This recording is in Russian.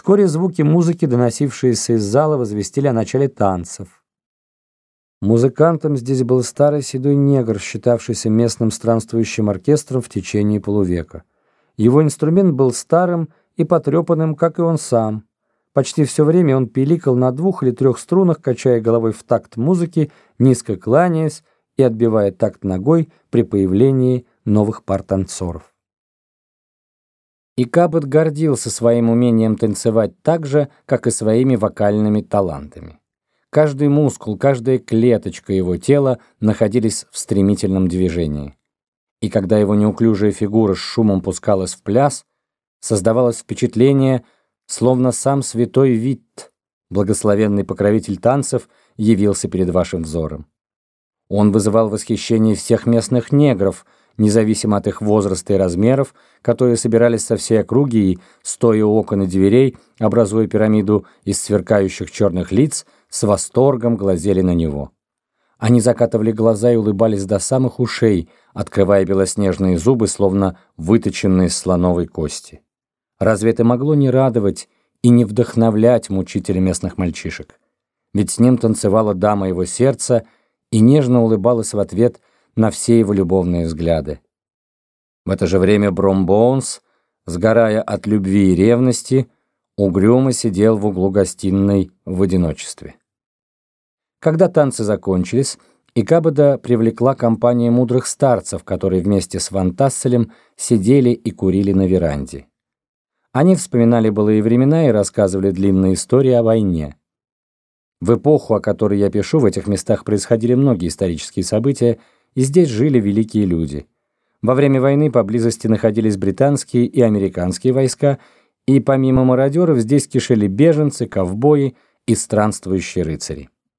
Вскоре звуки музыки, доносившиеся из зала, возвестили о начале танцев. Музыкантом здесь был старый седой негр, считавшийся местным странствующим оркестром в течение полувека. Его инструмент был старым и потрепанным, как и он сам. Почти все время он пиликал на двух или трех струнах, качая головой в такт музыки, низко кланяясь и отбивая такт ногой при появлении новых пар танцоров. И Кабот гордился своим умением танцевать так же, как и своими вокальными талантами. Каждый мускул, каждая клеточка его тела находились в стремительном движении. И когда его неуклюжая фигура с шумом пускалась в пляс, создавалось впечатление, словно сам святой Витт, благословенный покровитель танцев, явился перед вашим взором. Он вызывал восхищение всех местных негров, независимо от их возраста и размеров, которые собирались со всей округи и, стоя у окон и дверей, образуя пирамиду из сверкающих черных лиц, с восторгом глазели на него. Они закатывали глаза и улыбались до самых ушей, открывая белоснежные зубы, словно выточенные из слоновой кости. Разве это могло не радовать и не вдохновлять мучителя местных мальчишек? Ведь с ним танцевала дама его сердца и нежно улыбалась в ответ на все его любовные взгляды. В это же время Бром Боунс, сгорая от любви и ревности, угрюмо сидел в углу гостиной в одиночестве. Когда танцы закончились, Икабада привлекла компания мудрых старцев, которые вместе с Ван Тасселем сидели и курили на веранде. Они вспоминали былые времена и рассказывали длинные истории о войне. В эпоху, о которой я пишу, в этих местах происходили многие исторические события, и здесь жили великие люди. Во время войны поблизости находились британские и американские войска, и помимо мародеров здесь кишели беженцы, ковбои и странствующие рыцари.